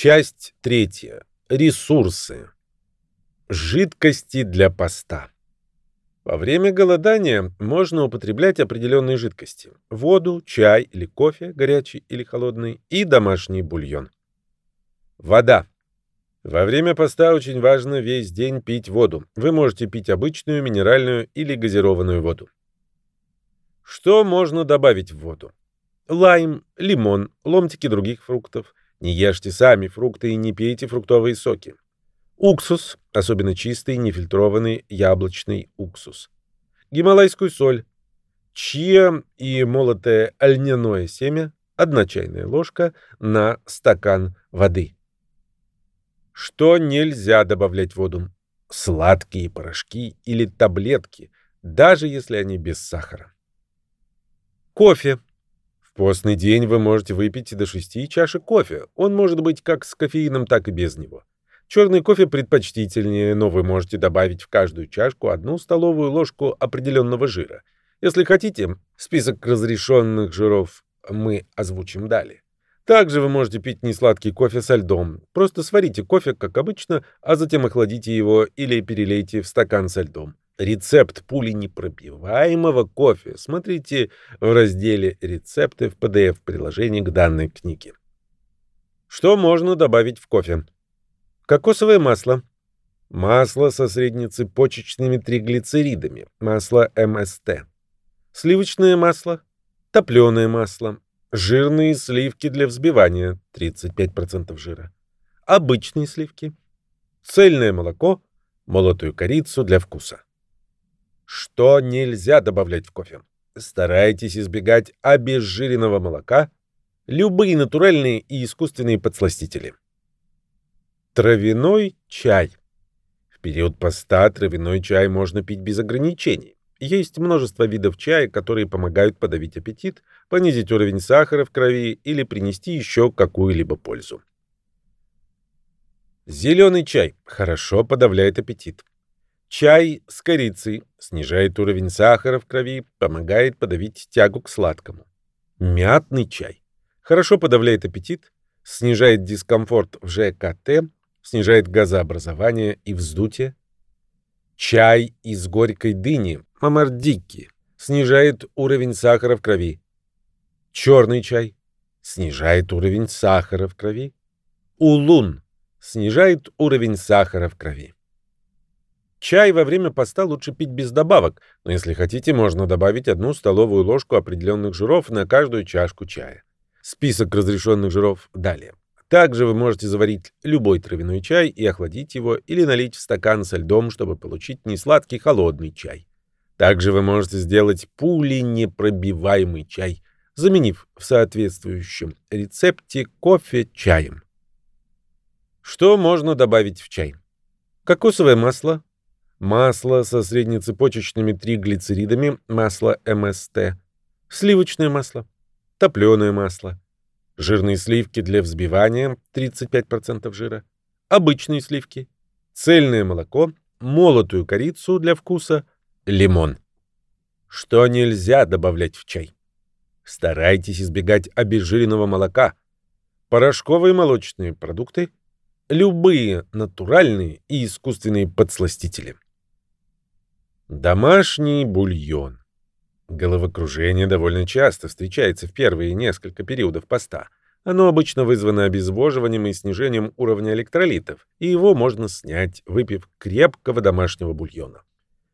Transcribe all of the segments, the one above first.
Часть третья. Ресурсы. Жидкости для поста. Во время голодания можно употреблять определенные жидкости – воду, чай или кофе, горячий или холодный, и домашний бульон. Вода. Во время поста очень важно весь день пить воду. Вы можете пить обычную, минеральную или газированную воду. Что можно добавить в воду? Лайм, лимон, ломтики других фруктов. Не ешьте сами фрукты и не пейте фруктовые соки. Уксус, особенно чистый, нефильтрованный яблочный уксус. Гималайскую соль. Чия и молотое льняное семя, одна чайная ложка на стакан воды. Что нельзя добавлять в воду? Сладкие порошки или таблетки, даже если они без сахара. Кофе. Постный день вы можете выпить до 6 чашек кофе. Он может быть как с кофеином, так и без него. Черный кофе предпочтительнее, но вы можете добавить в каждую чашку одну столовую ложку определенного жира. Если хотите, список разрешенных жиров мы озвучим далее. Также вы можете пить несладкий кофе со льдом. Просто сварите кофе, как обычно, а затем охладите его или перелейте в стакан со льдом. Рецепт пули непробиваемого кофе смотрите в разделе «Рецепты» в PDF-приложении к данной книге. Что можно добавить в кофе? Кокосовое масло. Масло со среднецепочечными триглицеридами. Масло МСТ. Сливочное масло. Топленое масло. Жирные сливки для взбивания. 35% жира. Обычные сливки. Цельное молоко. Молотую корицу для вкуса. Что нельзя добавлять в кофе? Старайтесь избегать обезжиренного молока, любые натуральные и искусственные подсластители. Травяной чай. В период поста травяной чай можно пить без ограничений. Есть множество видов чая, которые помогают подавить аппетит, понизить уровень сахара в крови или принести еще какую-либо пользу. Зеленый чай хорошо подавляет аппетит. Чай с корицей снижает уровень сахара в крови, помогает подавить тягу к сладкому. Мятный чай хорошо подавляет аппетит, снижает дискомфорт в ЖКТ, снижает газообразование и вздутие. Чай из горькой дыни, мамардики, снижает уровень сахара в крови. Черный чай снижает уровень сахара в крови. Улун снижает уровень сахара в крови. Чай во время поста лучше пить без добавок, но если хотите, можно добавить одну столовую ложку определенных жиров на каждую чашку чая. Список разрешенных жиров далее. Также вы можете заварить любой травяной чай и охладить его или налить в стакан со льдом, чтобы получить несладкий холодный чай. Также вы можете сделать пули-непробиваемый чай, заменив в соответствующем рецепте кофе чаем. Что можно добавить в чай? Кокосовое масло, масло со среднецепочечными триглицеридами, масло МСТ, сливочное масло, топленое масло, жирные сливки для взбивания 35% жира, обычные сливки, цельное молоко, молотую корицу для вкуса, лимон. Что нельзя добавлять в чай? Старайтесь избегать обезжиренного молока, порошковые молочные продукты, любые натуральные и искусственные подсластители. Домашний бульон. Головокружение довольно часто встречается в первые несколько периодов поста. Оно обычно вызвано обезвоживанием и снижением уровня электролитов, и его можно снять, выпив крепкого домашнего бульона.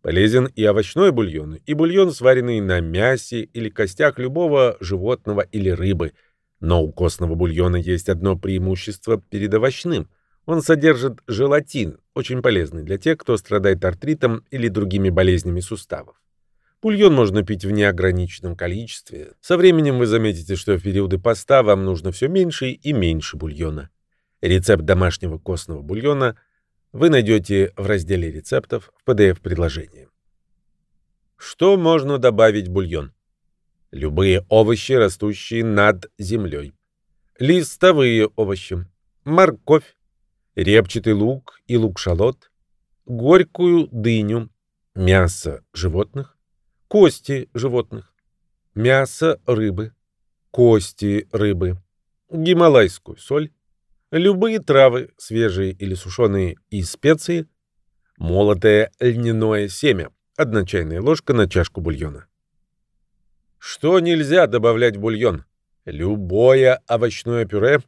Полезен и овощной бульон, и бульон, сваренный на мясе или костях любого животного или рыбы. Но у костного бульона есть одно преимущество перед овощным. Он содержит желатин, очень полезный для тех, кто страдает артритом или другими болезнями суставов. Бульон можно пить в неограниченном количестве. Со временем вы заметите, что в периоды поста вам нужно все меньше и меньше бульона. Рецепт домашнего костного бульона вы найдете в разделе рецептов в PDF-предложении. Что можно добавить в бульон? Любые овощи, растущие над землей. Листовые овощи. Морковь, репчатый лук и лук-шалот, горькую дыню, мясо животных, кости животных, мясо рыбы, кости рыбы, гималайскую соль, Любые травы, свежие или сушеные, и специи. Молотое льняное семя. Одна чайная ложка на чашку бульона. Что нельзя добавлять в бульон? Любое овощное пюре,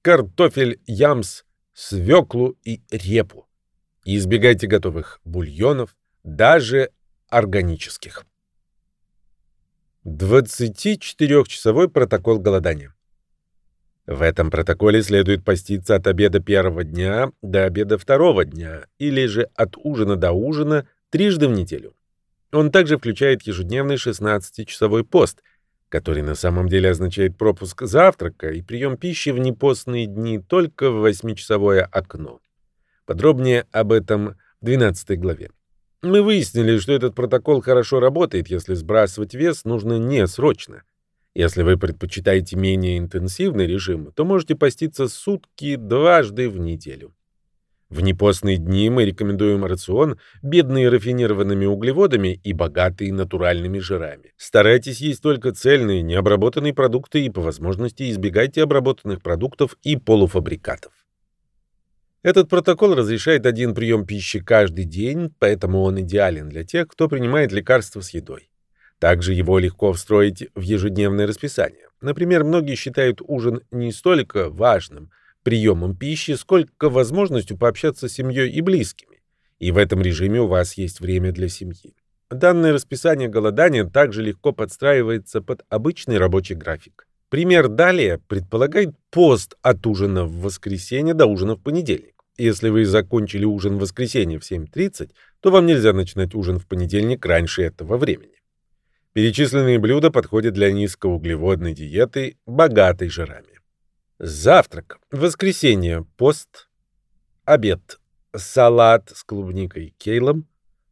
картофель, ямс, свеклу и репу. Избегайте готовых бульонов, даже органических. 24-часовой протокол голодания. В этом протоколе следует поститься от обеда первого дня до обеда второго дня или же от ужина до ужина трижды в неделю. Он также включает ежедневный 16-часовой пост, который на самом деле означает пропуск завтрака и прием пищи в непостные дни только в 8-часовое окно. Подробнее об этом в 12 главе. Мы выяснили, что этот протокол хорошо работает, если сбрасывать вес нужно не срочно. Если вы предпочитаете менее интенсивный режим, то можете поститься сутки дважды в неделю. В непостные дни мы рекомендуем рацион, бедный рафинированными углеводами и богатый натуральными жирами. Старайтесь есть только цельные, необработанные продукты и по возможности избегайте обработанных продуктов и полуфабрикатов. Этот протокол разрешает один прием пищи каждый день, поэтому он идеален для тех, кто принимает лекарства с едой. Также его легко встроить в ежедневное расписание. Например, многие считают ужин не столько важным приемом пищи, сколько возможностью пообщаться с семьей и близкими. И в этом режиме у вас есть время для семьи. Данное расписание голодания также легко подстраивается под обычный рабочий график. Пример далее предполагает пост от ужина в воскресенье до ужина в понедельник. Если вы закончили ужин в воскресенье в 7.30, то вам нельзя начинать ужин в понедельник раньше этого времени. Перечисленные блюда подходят для низкоуглеводной диеты, богатой жирами. Завтрак. Воскресенье. Пост. Обед. Салат с клубникой кейлом.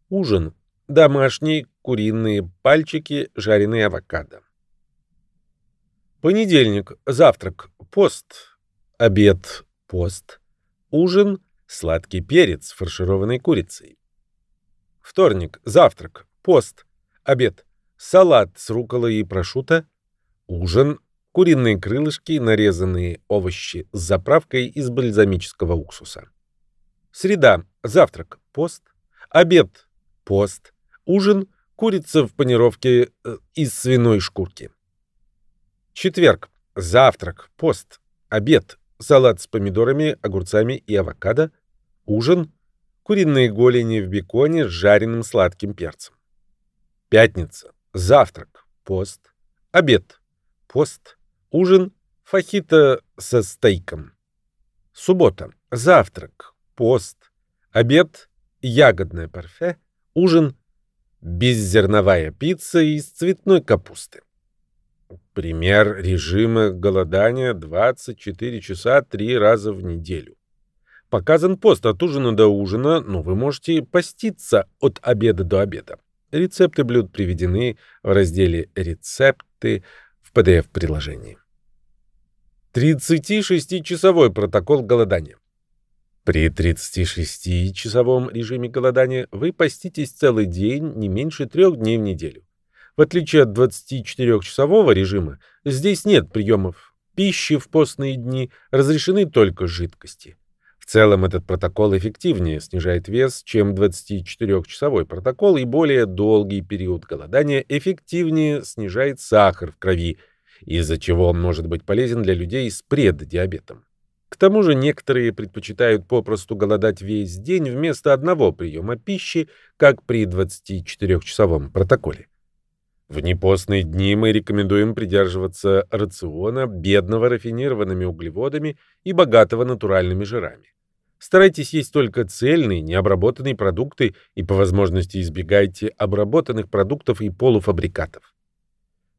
Ужин. Домашние куриные пальчики, жареные авокадо. Понедельник. Завтрак. Пост. Обед. Пост. Ужин. Сладкий перец, фаршированной курицей. Вторник. Завтрак. Пост. Обед салат с руколой и прошутто, ужин, куриные крылышки, нарезанные овощи с заправкой из бальзамического уксуса. Среда – завтрак, пост, обед – пост, ужин – курица в панировке э, из свиной шкурки. Четверг – завтрак, пост, обед – салат с помидорами, огурцами и авокадо, ужин – куриные голени в беконе с жареным сладким перцем. Пятница завтрак, пост, обед, пост, ужин, фахита со стейком. Суббота, завтрак, пост, обед, ягодное парфе, ужин, беззерновая пицца из цветной капусты. Пример режима голодания 24 часа 3 раза в неделю. Показан пост от ужина до ужина, но вы можете поститься от обеда до обеда. Рецепты блюд приведены в разделе «Рецепты» PDF-приложении. 36-часовой протокол голодания. При 36-часовом режиме голодания вы поститесь целый день не меньше трех дней в неделю. В отличие от 24-часового режима, здесь нет приемов пищи в постные дни, разрешены только жидкости. В целом этот протокол эффективнее снижает вес, чем 24-часовой протокол, и более долгий период голодания эффективнее снижает сахар в крови, из-за чего он может быть полезен для людей с преддиабетом. К тому же некоторые предпочитают попросту голодать весь день вместо одного приема пищи, как при 24-часовом протоколе. В непостные дни мы рекомендуем придерживаться рациона, бедного рафинированными углеводами и богатого натуральными жирами. Старайтесь есть только цельные, необработанные продукты и по возможности избегайте обработанных продуктов и полуфабрикатов.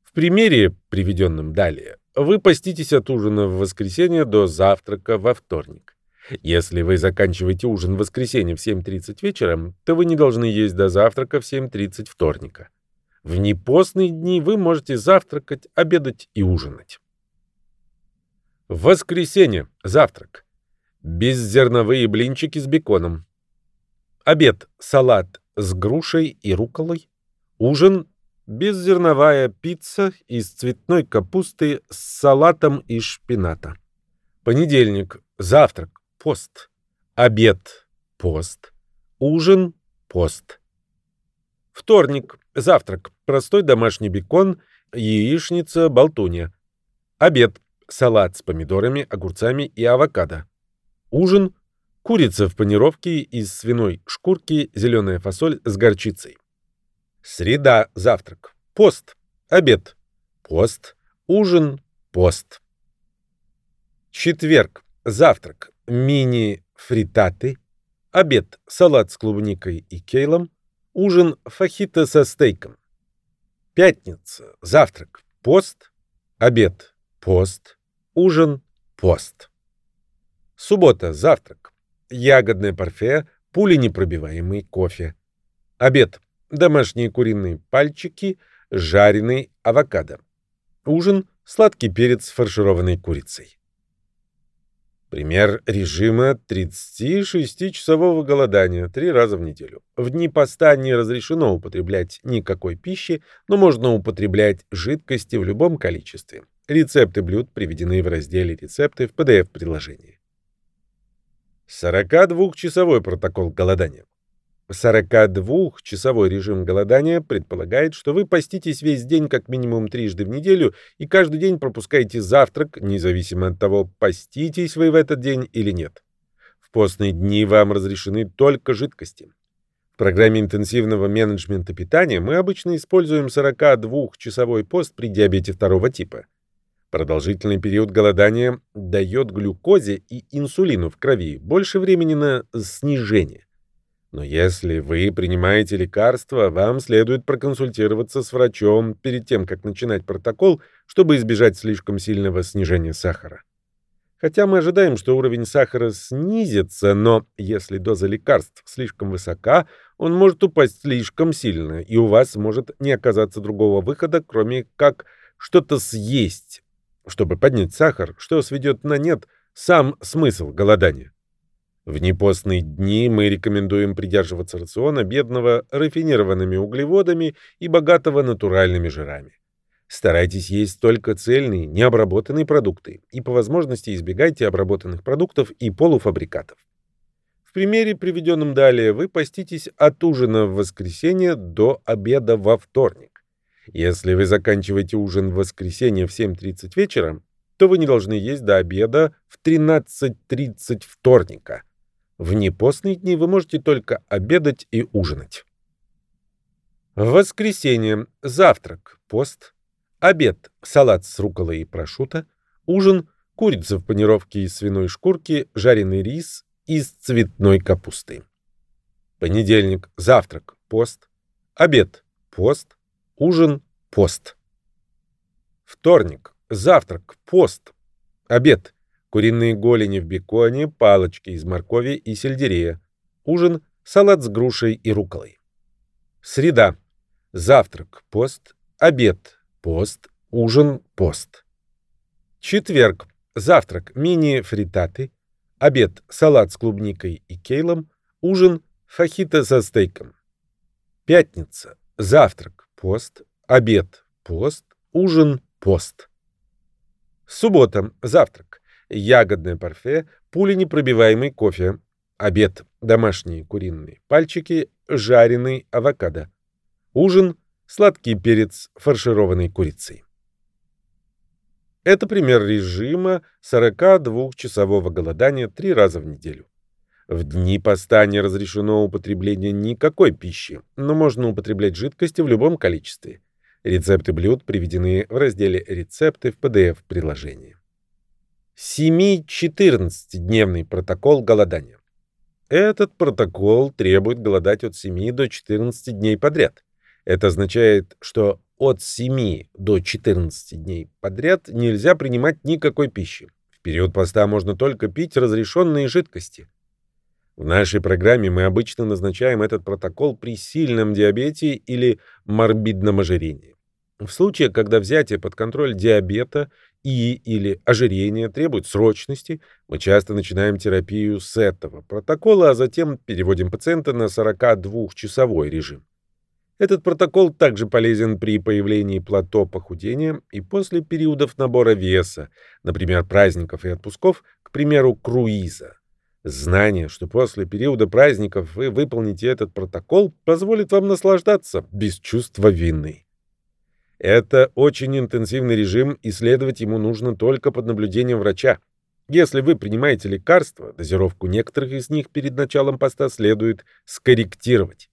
В примере, приведенном далее, вы поститесь от ужина в воскресенье до завтрака во вторник. Если вы заканчиваете ужин в воскресенье в 7.30 вечера, то вы не должны есть до завтрака в 7.30 вторника. В непостные дни вы можете завтракать, обедать и ужинать. Воскресенье. Завтрак. Беззерновые блинчики с беконом. Обед – салат с грушей и руколой. Ужин – беззерновая пицца из цветной капусты с салатом из шпината. Понедельник – Завтрак – пост. Обед – пост. Ужин – пост. Вторник – завтрак. Простой домашний бекон, яичница, болтунья. Обед – салат с помидорами, огурцами и авокадо. Ужин – курица в панировке из свиной шкурки, зеленая фасоль с горчицей. Среда – завтрак. Пост. Обед. Пост. Ужин. Пост. Четверг. Завтрак. Мини-фритаты. Обед. Салат с клубникой и кейлом. Ужин. Фахита со стейком. Пятница. Завтрак. Пост. Обед. Пост. Ужин. Пост. Суббота. Завтрак. Ягодное парфе. Пуленепробиваемый кофе. Обед. Домашние куриные пальчики. Жареный авокадо. Ужин. Сладкий перец с фаршированной курицей. Пример режима 36-часового голодания три раза в неделю. В дни поста не разрешено употреблять никакой пищи, но можно употреблять жидкости в любом количестве. Рецепты блюд приведены в разделе «Рецепты» в PDF-приложении. 42-часовой протокол голодания. 42-часовой режим голодания предполагает, что вы поститесь весь день как минимум трижды в неделю и каждый день пропускаете завтрак, независимо от того, поститесь вы в этот день или нет. В постные дни вам разрешены только жидкости. В программе интенсивного менеджмента питания мы обычно используем 42-часовой пост при диабете второго типа. Продолжительный период голодания дает глюкозе и инсулину в крови больше времени на снижение. Но если вы принимаете лекарства, вам следует проконсультироваться с врачом перед тем, как начинать протокол, чтобы избежать слишком сильного снижения сахара. Хотя мы ожидаем, что уровень сахара снизится, но если доза лекарств слишком высока, он может упасть слишком сильно, и у вас может не оказаться другого выхода, кроме как что-то съесть, чтобы поднять сахар, что сведет на нет сам смысл голодания. В непостные дни мы рекомендуем придерживаться рациона бедного рафинированными углеводами и богатого натуральными жирами. Старайтесь есть только цельные, необработанные продукты и по возможности избегайте обработанных продуктов и полуфабрикатов. В примере, приведенном далее, вы поститесь от ужина в воскресенье до обеда во вторник. Если вы заканчиваете ужин в воскресенье в 7.30 вечера, то вы не должны есть до обеда в 13.30 вторника. В непостные дни вы можете только обедать и ужинать. В воскресенье завтрак, пост, обед, салат с руколой и прошута, ужин, курица в панировке из свиной шкурки, жареный рис из цветной капусты. Понедельник, завтрак, пост, обед, пост, ужин, пост. Вторник, завтрак, пост, обед, куриные голени в беконе, палочки из моркови и сельдерея. Ужин – салат с грушей и руколой. Среда. Завтрак – пост, обед – пост, ужин – пост. Четверг. Завтрак – мини-фритаты, обед – салат с клубникой и кейлом, ужин – фахита со стейком. Пятница. Завтрак – пост, обед – пост, ужин – пост. Суббота. Завтрак ягодное парфе, пуленепробиваемый кофе, обед, домашние куриные пальчики, жареный авокадо. Ужин, сладкий перец, фаршированной курицей. Это пример режима 42-часового голодания три раза в неделю. В дни поста не разрешено употребление никакой пищи, но можно употреблять жидкости в любом количестве. Рецепты блюд приведены в разделе «Рецепты» в PDF-приложении. 7-14-дневный протокол голодания. Этот протокол требует голодать от 7 до 14 дней подряд. Это означает, что от 7 до 14 дней подряд нельзя принимать никакой пищи. В период поста можно только пить разрешенные жидкости. В нашей программе мы обычно назначаем этот протокол при сильном диабете или морбидном ожирении. В случае, когда взятие под контроль диабета и или ожирение требует срочности, мы часто начинаем терапию с этого протокола, а затем переводим пациента на 42-часовой режим. Этот протокол также полезен при появлении плато похудения и после периодов набора веса, например, праздников и отпусков, к примеру, круиза. Знание, что после периода праздников вы выполните этот протокол, позволит вам наслаждаться без чувства вины. Это очень интенсивный режим, и следовать ему нужно только под наблюдением врача. Если вы принимаете лекарства, дозировку некоторых из них перед началом поста следует скорректировать.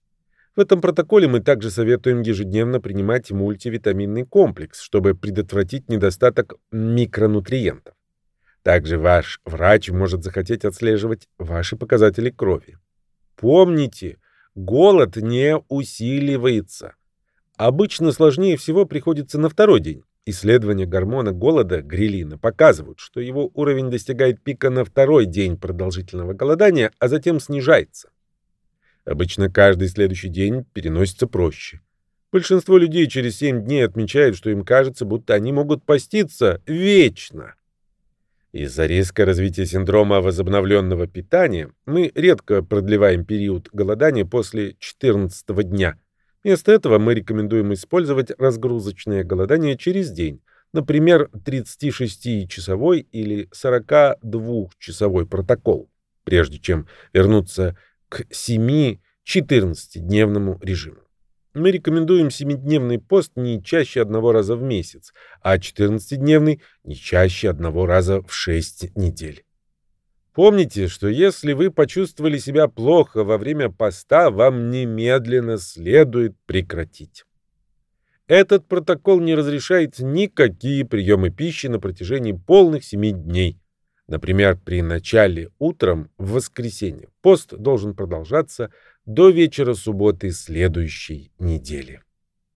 В этом протоколе мы также советуем ежедневно принимать мультивитаминный комплекс, чтобы предотвратить недостаток микронутриентов. Также ваш врач может захотеть отслеживать ваши показатели крови. Помните, голод не усиливается. Обычно сложнее всего приходится на второй день. Исследования гормона голода грилина показывают, что его уровень достигает пика на второй день продолжительного голодания, а затем снижается. Обычно каждый следующий день переносится проще. Большинство людей через 7 дней отмечают, что им кажется, будто они могут поститься вечно. Из-за резкого развития синдрома возобновленного питания мы редко продлеваем период голодания после 14 дня. Вместо этого мы рекомендуем использовать разгрузочное голодание через день, например, 36-часовой или 42-часовой протокол, прежде чем вернуться к 7-14-дневному режиму. Мы рекомендуем 7-дневный пост не чаще одного раза в месяц, а 14-дневный не чаще одного раза в 6 недель. Помните, что если вы почувствовали себя плохо во время поста, вам немедленно следует прекратить. Этот протокол не разрешает никакие приемы пищи на протяжении полных 7 дней. Например, при начале утром в воскресенье пост должен продолжаться до вечера субботы следующей недели.